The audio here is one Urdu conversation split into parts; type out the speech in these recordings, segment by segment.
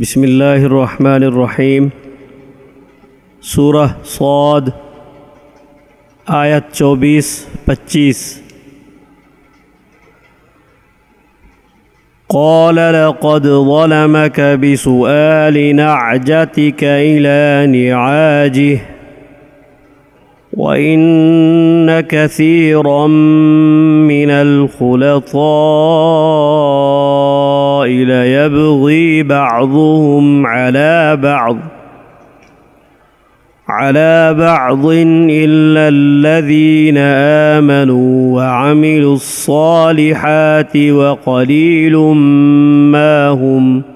بسم اللہ الرحمن الرحیم۔ سورہ صاد، آیت چوبیس، پچیس۔ قال لقد ظلمك بسؤال نعجتك إلى نعاجه، وإن كثيرا من الخلطاء ليبغي بعضهم على بعض على بعض إلا الذين آمنوا وعملوا الصالحات وقليل ما هم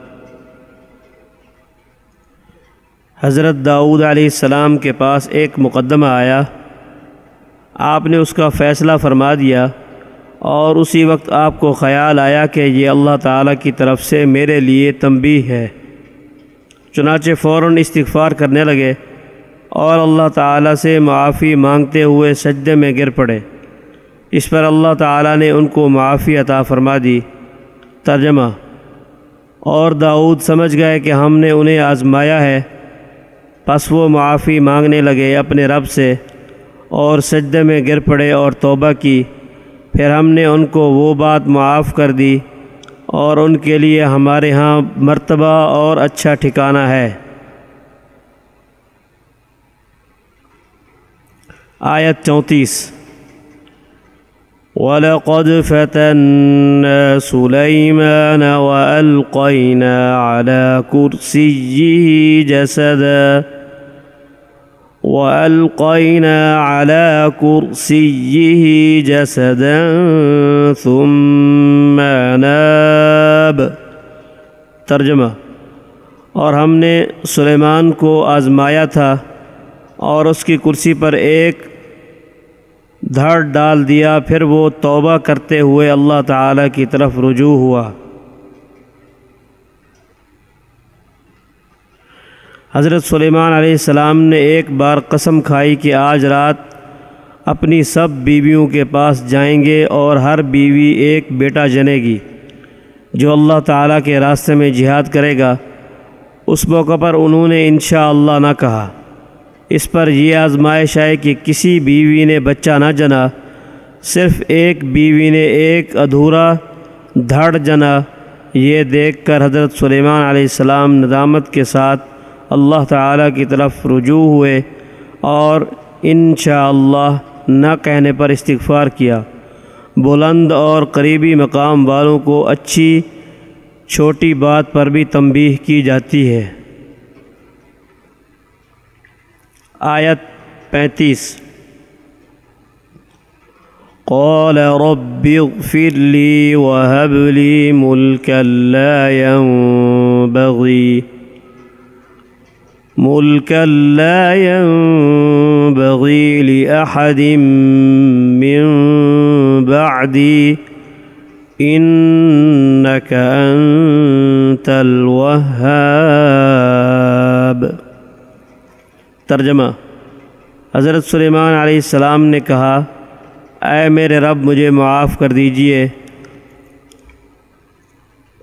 حضرت داؤد علیہ السلام کے پاس ایک مقدمہ آیا۔ آپ نے اس کا فیصلہ فرما دیا اور اسی وقت آپ کو خیال آیا کہ یہ اللہ تعالیٰ کی طرف سے میرے لیے تنبیہ ہے۔ چنانچہ فوراً استغفار کرنے لگے اور اللہ تعالیٰ سے معافی مانگتے ہوئے سجدے میں گر پڑے۔ اس پر اللہ تعالیٰ نے ان کو معافی عطا فرما دی۔ ترجمہ اور داؤد سمجھ گئے کہ ہم نے انہیں آزمایا ہے۔ پس وہ معافی مانگنے لگے اپنے رب سے اور سجدے میں گر پڑے اور توبہ کی۔ پھر ہم نے ان کو وہ بات معاف کر دی اور ان کے لیے ہمارے ہاں مرتبہ اور اچھا ٹھکانہ ہے۔ آیت چونتیس۔ وَلَقَدْ فَتَنَّا سُلَيْمَانَ وَأَلْقَيْنَا عَلَى كُرْسِيِّهِ جَسَدًا وَأَلْقَيْنَا عَلَى كُرْسِيِّهِ جَسَدًا ثُمَّ نَابَ ترجمہ۔ اور ہم نے سلیمان کو آزمایا تھا اور اس کی کرسی پر ایک دھڑ ڈال دیا، پھر وہ توبہ کرتے ہوئے اللہ تعالیٰ کی طرف رجوع ہوا۔ حضرت سلیمان علیہ السلام نے ایک بار قسم کھائی کہ آج رات اپنی سب بیویوں کے پاس جائیں گے اور ہر بیوی ایک بیٹا جنے گی، جو اللہ تعالیٰ کے راستے میں جہاد کرے گا۔ اس موقع پر انہوں نے انشاءاللہ اللہ نہ کہا۔ اس پر یہ آزمائش ہے کہ کسی بیوی نے بچہ نہ جنا، صرف ایک بیوی نے ایک ادھورا دھڑ جنا۔ یہ دیکھ کر حضرت سلیمان علیہ السلام ندامت کے ساتھ اللہ تعالیٰ کی طرف رجوع ہوئے اور انشاءاللہ اللہ نہ کہنے پر استغفار کیا۔ بلند اور قریبی مقام والوں کو اچھی چھوٹی بات پر بھی تنبیہ کی جاتی ہے۔ آیت پینتیس۔ قال رب اغفر لي وهب لي ملكا لا ينبغي ملكا لا ينبغي لأحد من بعدي إنك أنت الوهاب۔ ترجمہ۔ حضرت سلیمان علیہ السلام نے کہا، اے میرے رب، مجھے معاف کر دیجیے۔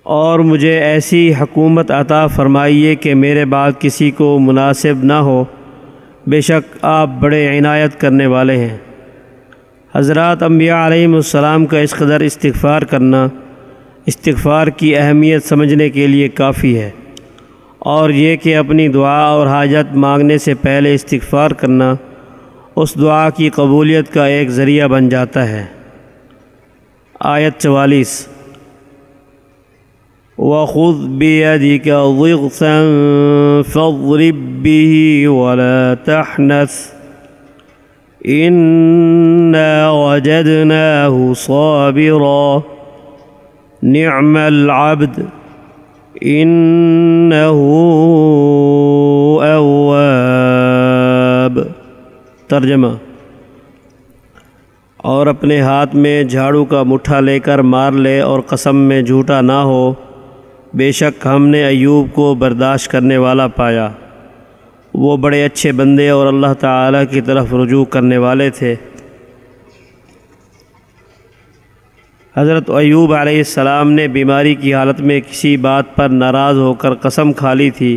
اور مجھے ایسی حکومت عطا فرمائیے کہ میرے بعد کسی کو مناسب نہ ہو۔ بے شک آپ بڑے عنایت کرنے والے ہیں۔ حضرات انبیاء علیہ السلام کا اس قدر استغفار کرنا، استغفار کی اہمیت سمجھنے کے لیے کافی ہے۔ اور یہ کہ اپنی دعا اور حاجت مانگنے سے پہلے استغفار کرنا اس دعا کی قبولیت کا ایک ذریعہ بن جاتا ہے۔ آیت چوالیس۔ وخذ بيدك ضغثا فاضرب به ولا تحنث۔ إنا وجدناه صابرا۔ نعم العبد۔ إنه أواب. ترجمہ اور اپنے ہاتھ میں جھاڑو کا مٹھا لے کر مار لے اور قسم میں جھوٹا نہ ہو، بے شک ہم نے ایوب کو برداشت کرنے والا پایا۔ وہ بڑے اچھے بندے اور اللہ تعالیٰ کی طرف رجوع کرنے والے تھے۔ حضرت ایوب علیہ السلام نے بیماری کی حالت میں کسی بات پر ناراض ہو کر قسم کھا لی تھی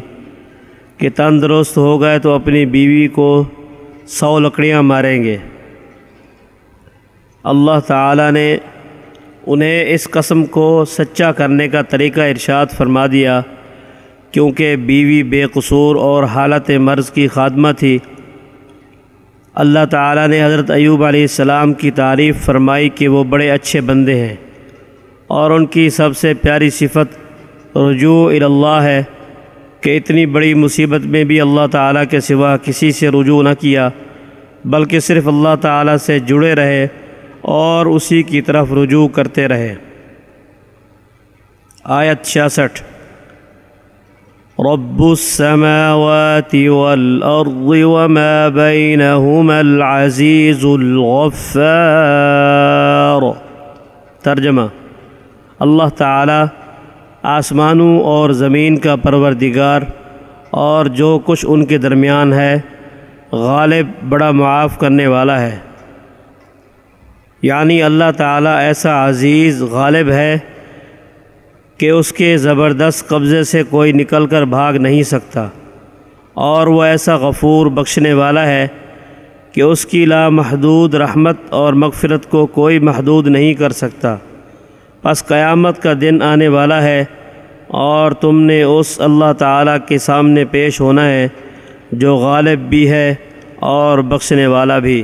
کہ تندرست ہو گئے تو اپنی بیوی کو سو لکڑیاں ماریں گے۔ اللہ تعالیٰ نے انہیں اس قسم کو سچا کرنے کا طریقہ ارشاد فرما دیا، کیونکہ بیوی بے قصور اور حالت مرض کی خادمہ تھی۔ اللہ تعالیٰ نے حضرت ایوب علیہ السلام کی تعریف فرمائی کہ وہ بڑے اچھے بندے ہیں اور ان کی سب سے پیاری صفت رجوع اللہ ہے کہ اتنی بڑی مصیبت میں بھی اللہ تعالیٰ کے سوا کسی سے رجوع نہ کیا، بلکہ صرف اللہ تعالیٰ سے جڑے رہے اور اسی کی طرف رجوع کرتے رہے۔ آیت چھیاسٹھ۔ رب السماوات والأرض وما بينهما العزيز الغفار. ترجمہ اللہ تعالی آسمانوں اور زمین کا پروردگار اور جو کچھ ان کے درمیان ہے، غالب، بڑا معاف کرنے والا ہے۔ یعنی اللہ تعالیٰ ایسا عزیز، غالب ہے کہ اس کے زبردست قبضے سے کوئی نکل کر بھاگ نہیں سکتا۔ اور وہ ایسا غفور بخشنے والا ہے کہ اس کی لامحدود رحمت اور مغفرت کو کوئی محدود نہیں کر سکتا۔ پس قیامت کا دن آنے والا ہے اور تم نے اس اللہ تعالیٰ کے سامنے پیش ہونا ہے جو غالب بھی ہے اور بخشنے والا بھی۔